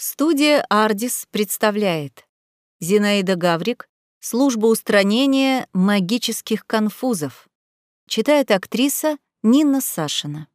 Студия «Ардис» представляет Зинаида Гаврик «Служба устранения магических конфузов». Читает актриса Нина Сашина.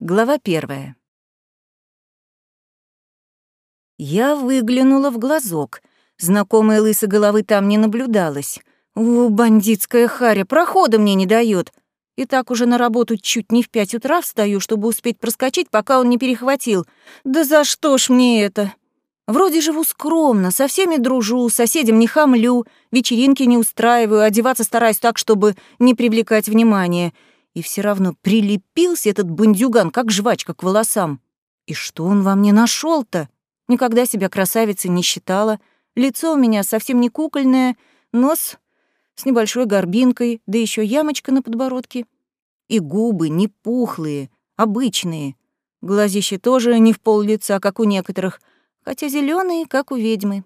Глава первая. Я выглянула в глазок. Знакомой лысой головы там не наблюдалось. О, бандитская харя, прохода мне не дает. И так уже на работу чуть не в пять утра встаю, чтобы успеть проскочить, пока он не перехватил. Да за что ж мне это? Вроде живу скромно, со всеми дружу, соседям не хамлю, вечеринки не устраиваю, одеваться стараюсь так, чтобы не привлекать внимания. И все равно прилепился этот бандюган, как жвачка к волосам. И что он во мне нашел то Никогда себя красавицей не считала. Лицо у меня совсем не кукольное, нос с небольшой горбинкой, да еще ямочка на подбородке. И губы не пухлые, обычные. Глазища тоже не в пол лица, как у некоторых, хотя зеленые, как у ведьмы.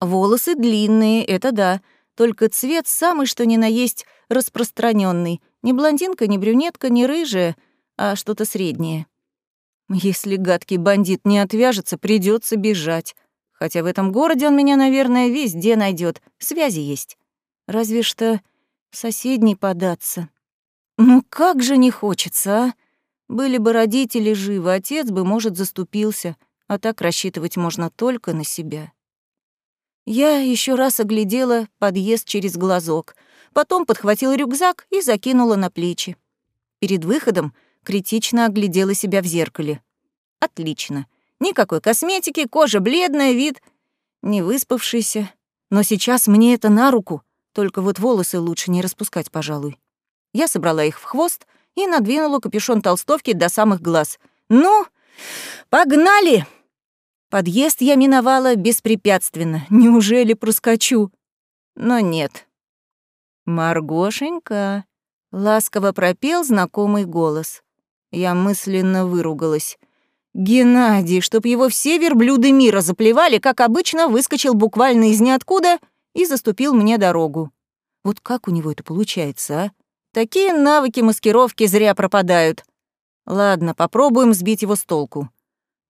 Волосы длинные, это да, только цвет самый что ни на есть распространенный. Ни блондинка, ни брюнетка, ни рыжая, а что-то среднее. Если гадкий бандит не отвяжется, придется бежать. Хотя в этом городе он меня, наверное, везде найдет. Связи есть. Разве что в соседний податься. Ну как же не хочется, а? Были бы родители живы, отец бы, может, заступился, а так рассчитывать можно только на себя. Я еще раз оглядела подъезд через глазок, потом подхватила рюкзак и закинула на плечи. Перед выходом критично оглядела себя в зеркале. Отлично. Никакой косметики, кожа бледная, вид не выспавшийся. Но сейчас мне это на руку. Только вот волосы лучше не распускать, пожалуй. Я собрала их в хвост и надвинула капюшон толстовки до самых глаз. «Ну, погнали!» Подъезд я миновала беспрепятственно. Неужели проскочу? Но нет. «Маргошенька!» — ласково пропел знакомый голос. Я мысленно выругалась. Геннадий, чтоб его все верблюды мира заплевали, как обычно, выскочил буквально из ниоткуда и заступил мне дорогу. Вот как у него это получается, а? Такие навыки маскировки зря пропадают. Ладно, попробуем сбить его с толку.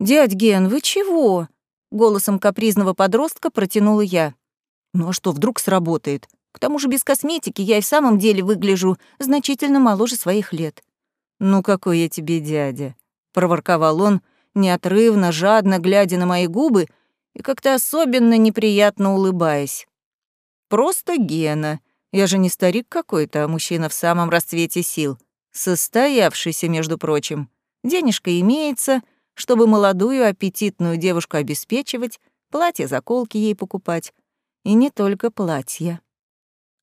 «Дядь Ген, вы чего?» — голосом капризного подростка протянула я. «Ну а что, вдруг сработает? К тому же без косметики я и в самом деле выгляжу значительно моложе своих лет». «Ну какой я тебе дядя?» — проворковал он, — неотрывно, жадно глядя на мои губы и как-то особенно неприятно улыбаясь. «Просто Гена. Я же не старик какой-то, а мужчина в самом расцвете сил. Состоявшийся, между прочим. Денежка имеется, чтобы молодую аппетитную девушку обеспечивать, платье-заколки ей покупать. И не только платья.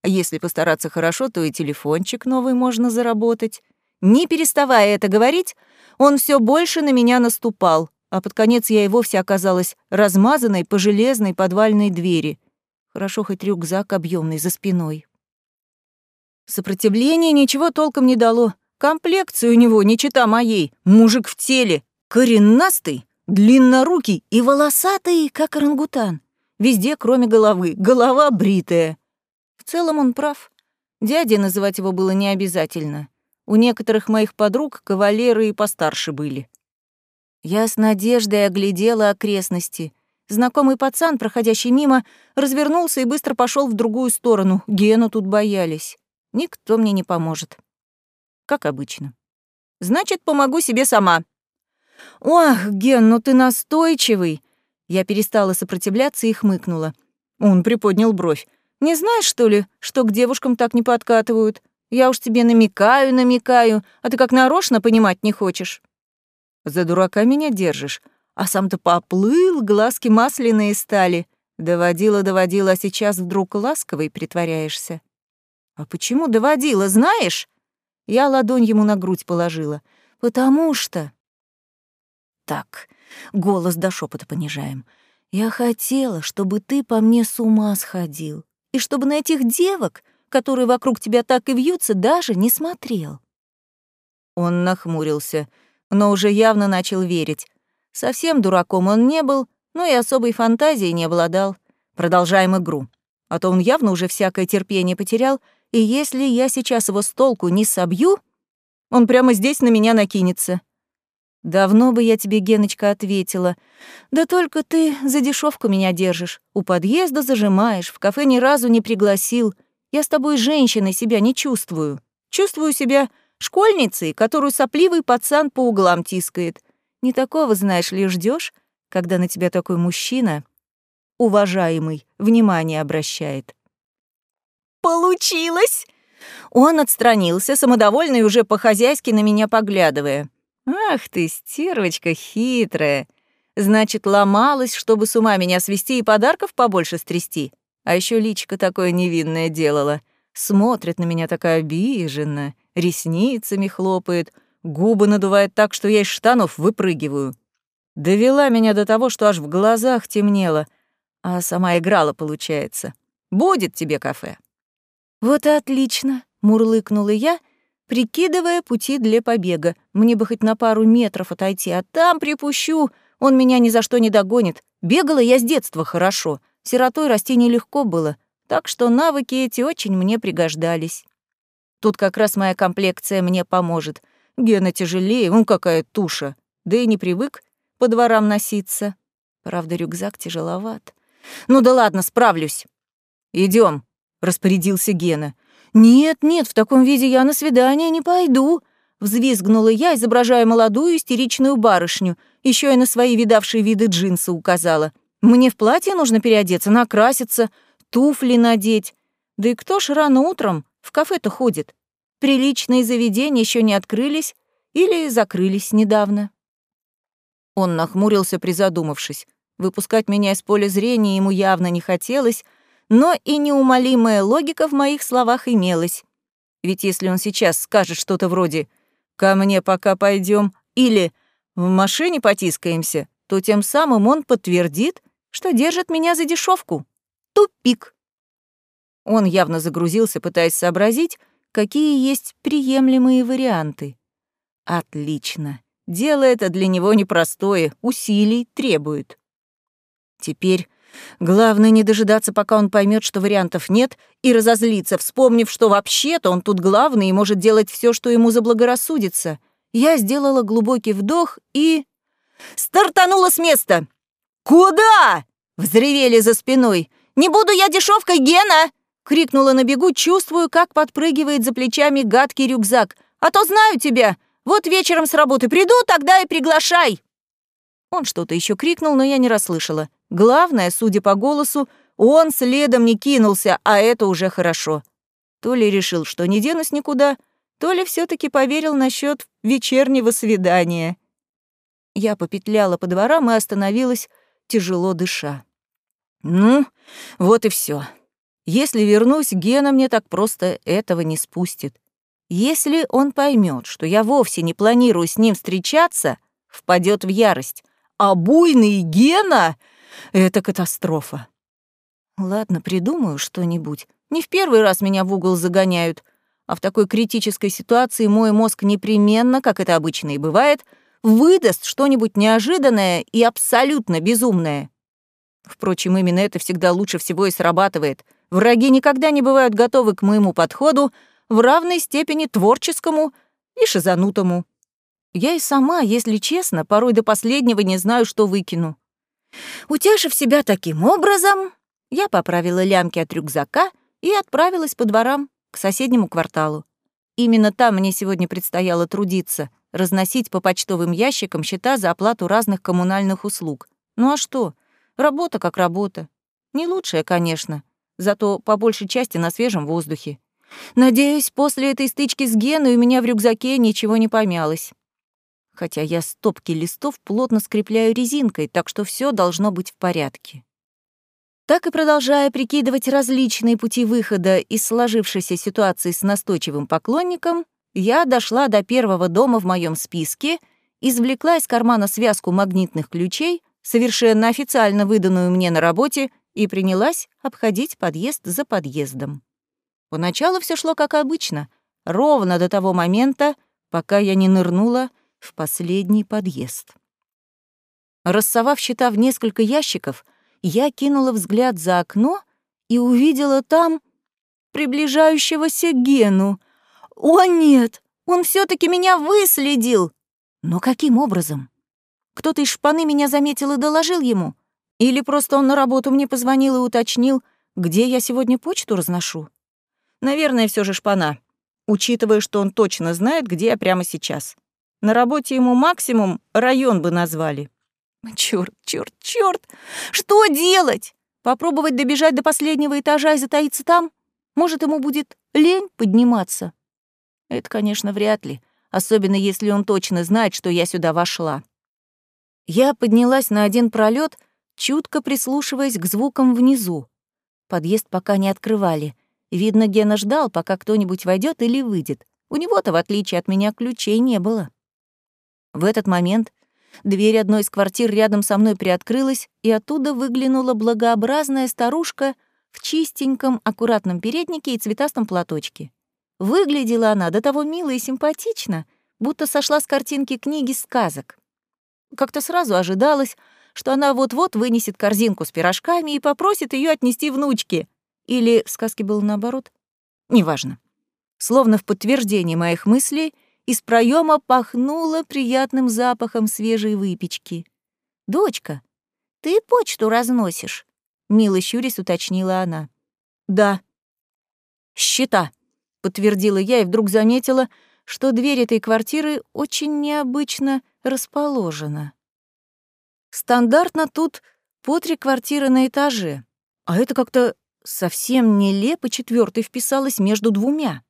Если постараться хорошо, то и телефончик новый можно заработать. Не переставая это говорить, он все больше на меня наступал, а под конец я и вовсе оказалась размазанной по железной подвальной двери. Хорошо хоть рюкзак объемный за спиной. Сопротивление ничего толком не дало. Комплекция у него не чита моей. Мужик в теле, коренастый, длиннорукий и волосатый, как орангутан. Везде, кроме головы. Голова бритая. В целом он прав. Дядей называть его было не обязательно. У некоторых моих подруг кавалеры и постарше были. Я с надеждой оглядела окрестности. Знакомый пацан, проходящий мимо, развернулся и быстро пошел в другую сторону. Гену тут боялись. Никто мне не поможет. Как обычно. Значит, помогу себе сама. Ох, Ген, ну ты настойчивый. Я перестала сопротивляться и хмыкнула. Он приподнял бровь. Не знаешь, что ли, что к девушкам так не подкатывают? Я уж тебе намекаю, намекаю, а ты как нарочно понимать не хочешь. За дурака меня держишь, а сам-то поплыл, глазки масляные стали. Доводила, доводила, а сейчас вдруг ласковый притворяешься. А почему доводила, знаешь? Я ладонь ему на грудь положила. Потому что... Так, голос до шепота понижаем. Я хотела, чтобы ты по мне с ума сходил, и чтобы на этих девок которые вокруг тебя так и вьются, даже не смотрел. Он нахмурился, но уже явно начал верить. Совсем дураком он не был, но и особой фантазией не обладал. Продолжаем игру. А то он явно уже всякое терпение потерял, и если я сейчас его с толку не собью, он прямо здесь на меня накинется. Давно бы я тебе, Геночка, ответила. Да только ты за дешевку меня держишь. У подъезда зажимаешь, в кафе ни разу не пригласил. Я с тобой женщиной себя не чувствую. Чувствую себя школьницей, которую сопливый пацан по углам тискает. Не такого, знаешь ли, ждешь, когда на тебя такой мужчина, уважаемый, внимание обращает. «Получилось!» Он отстранился, самодовольный уже по-хозяйски на меня поглядывая. «Ах ты, стервочка хитрая! Значит, ломалась, чтобы с ума меня свести и подарков побольше стрясти. А еще личико такое невинное делала. Смотрит на меня такая обиженно, ресницами хлопает, губы надувает так, что я из штанов выпрыгиваю. Довела меня до того, что аж в глазах темнело, а сама играла, получается. Будет тебе кафе. Вот и отлично, мурлыкнула я — прикидывая пути для побега. Мне бы хоть на пару метров отойти, а там припущу, он меня ни за что не догонит. Бегала я с детства хорошо, сиротой расти нелегко было, так что навыки эти очень мне пригождались. Тут как раз моя комплекция мне поможет. Гена тяжелее, он какая туша. Да и не привык по дворам носиться. Правда, рюкзак тяжеловат. Ну да ладно, справлюсь. Идем, распорядился Гена. «Нет, нет, в таком виде я на свидание не пойду», — взвизгнула я, изображая молодую истеричную барышню, еще и на свои видавшие виды джинсы указала. «Мне в платье нужно переодеться, накраситься, туфли надеть. Да и кто ж рано утром в кафе-то ходит? Приличные заведения еще не открылись или закрылись недавно». Он нахмурился, призадумавшись. Выпускать меня из поля зрения ему явно не хотелось, но и неумолимая логика в моих словах имелась. Ведь если он сейчас скажет что-то вроде «ко мне пока пойдем» или «в машине потискаемся», то тем самым он подтвердит, что держит меня за дешевку. Тупик. Он явно загрузился, пытаясь сообразить, какие есть приемлемые варианты. Отлично. Дело это для него непростое, усилий требует. Теперь Главное не дожидаться, пока он поймет, что вариантов нет, и разозлиться, вспомнив, что вообще-то он тут главный и может делать все, что ему заблагорассудится. Я сделала глубокий вдох и... Стартанула с места! «Куда?» — взревели за спиной. «Не буду я дешевкой, Гена!» — крикнула на бегу, чувствую, как подпрыгивает за плечами гадкий рюкзак. «А то знаю тебя! Вот вечером с работы приду, тогда и приглашай!» Он что-то еще крикнул, но я не расслышала. Главное, судя по голосу, он следом не кинулся, а это уже хорошо. То ли решил, что не денусь никуда, то ли все таки поверил насчет вечернего свидания. Я попетляла по дворам и остановилась, тяжело дыша. Ну, вот и все. Если вернусь, Гена мне так просто этого не спустит. Если он поймет, что я вовсе не планирую с ним встречаться, впадет в ярость. А буйный Гена это катастрофа. Ладно, придумаю что-нибудь. Не в первый раз меня в угол загоняют, а в такой критической ситуации мой мозг непременно, как это обычно и бывает, выдаст что-нибудь неожиданное и абсолютно безумное. Впрочем, именно это всегда лучше всего и срабатывает. Враги никогда не бывают готовы к моему подходу в равной степени творческому и шизанутому. Я и сама, если честно, порой до последнего не знаю, что выкину. Утешив себя таким образом, я поправила лямки от рюкзака и отправилась по дворам к соседнему кварталу. Именно там мне сегодня предстояло трудиться, разносить по почтовым ящикам счета за оплату разных коммунальных услуг. Ну а что? Работа как работа. Не лучшая, конечно, зато по большей части на свежем воздухе. Надеюсь, после этой стычки с Геной у меня в рюкзаке ничего не помялось хотя я стопки листов плотно скрепляю резинкой, так что все должно быть в порядке. Так и продолжая прикидывать различные пути выхода из сложившейся ситуации с настойчивым поклонником, я дошла до первого дома в моем списке, извлекла из кармана связку магнитных ключей, совершенно официально выданную мне на работе, и принялась обходить подъезд за подъездом. Поначалу все шло как обычно, ровно до того момента, пока я не нырнула в последний подъезд. Рассовав счета в несколько ящиков, я кинула взгляд за окно и увидела там приближающегося Гену. «О, нет! Он все таки меня выследил!» Но каким образом? Кто-то из шпаны меня заметил и доложил ему? Или просто он на работу мне позвонил и уточнил, где я сегодня почту разношу? Наверное, все же шпана, учитывая, что он точно знает, где я прямо сейчас. На работе ему максимум район бы назвали. Чёрт, чёрт, чёрт! Что делать? Попробовать добежать до последнего этажа и затаиться там? Может, ему будет лень подниматься? Это, конечно, вряд ли, особенно если он точно знает, что я сюда вошла. Я поднялась на один пролет, чутко прислушиваясь к звукам внизу. Подъезд пока не открывали. Видно, Гена ждал, пока кто-нибудь войдет или выйдет. У него-то, в отличие от меня, ключей не было. В этот момент дверь одной из квартир рядом со мной приоткрылась, и оттуда выглянула благообразная старушка в чистеньком, аккуратном переднике и цветастом платочке. Выглядела она до того мило и симпатично, будто сошла с картинки книги сказок. Как-то сразу ожидалось, что она вот-вот вынесет корзинку с пирожками и попросит ее отнести внучке. Или в сказке было наоборот? Неважно. Словно в подтверждение моих мыслей, из проема пахнуло приятным запахом свежей выпечки. «Дочка, ты почту разносишь?» — мило щурясь уточнила она. «Да». «Счета», — подтвердила я и вдруг заметила, что дверь этой квартиры очень необычно расположена. Стандартно тут по три квартиры на этаже, а это как-то совсем нелепо четвертый вписалась между двумя.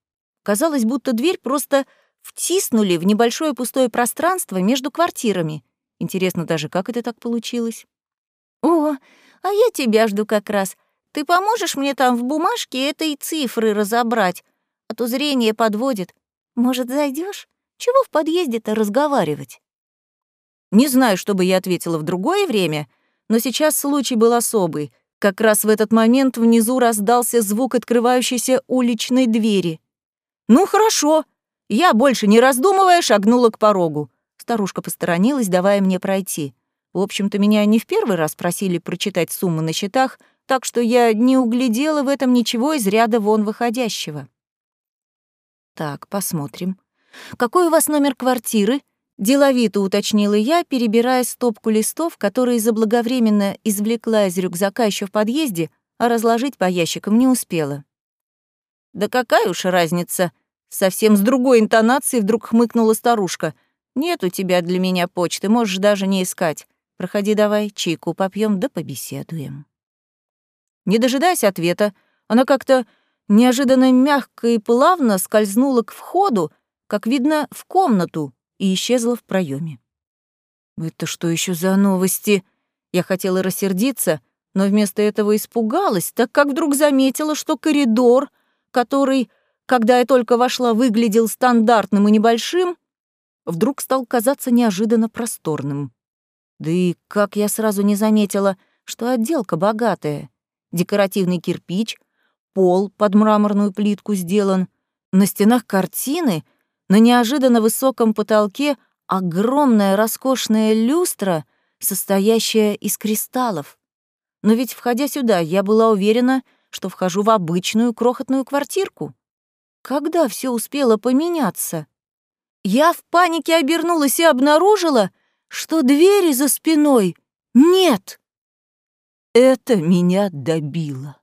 Казалось, будто дверь просто втиснули в небольшое пустое пространство между квартирами. Интересно даже, как это так получилось? «О, а я тебя жду как раз. Ты поможешь мне там в бумажке этой цифры разобрать? А то зрение подводит. Может, зайдешь? Чего в подъезде-то разговаривать?» Не знаю, что бы я ответила в другое время, но сейчас случай был особый. Как раз в этот момент внизу раздался звук открывающейся уличной двери. «Ну, хорошо», я, больше не раздумывая, шагнула к порогу. Старушка посторонилась, давая мне пройти. В общем-то, меня не в первый раз просили прочитать суммы на счетах, так что я не углядела в этом ничего из ряда вон выходящего. Так, посмотрим. Какой у вас номер квартиры? Деловито уточнила я, перебирая стопку листов, которые заблаговременно извлекла из рюкзака еще в подъезде, а разложить по ящикам не успела. «Да какая уж разница!» Совсем с другой интонацией вдруг хмыкнула старушка. «Нет у тебя для меня почты, можешь даже не искать. Проходи давай, чайку попьем да побеседуем». Не дожидаясь ответа, она как-то неожиданно мягко и плавно скользнула к входу, как видно, в комнату, и исчезла в проеме. «Это что еще за новости?» Я хотела рассердиться, но вместо этого испугалась, так как вдруг заметила, что коридор, который когда я только вошла, выглядел стандартным и небольшим, вдруг стал казаться неожиданно просторным. Да и как я сразу не заметила, что отделка богатая. Декоративный кирпич, пол под мраморную плитку сделан, на стенах картины, на неожиданно высоком потолке огромная роскошная люстра, состоящая из кристаллов. Но ведь, входя сюда, я была уверена, что вхожу в обычную крохотную квартирку. Когда все успело поменяться? Я в панике обернулась и обнаружила, что двери за спиной нет. Это меня добило.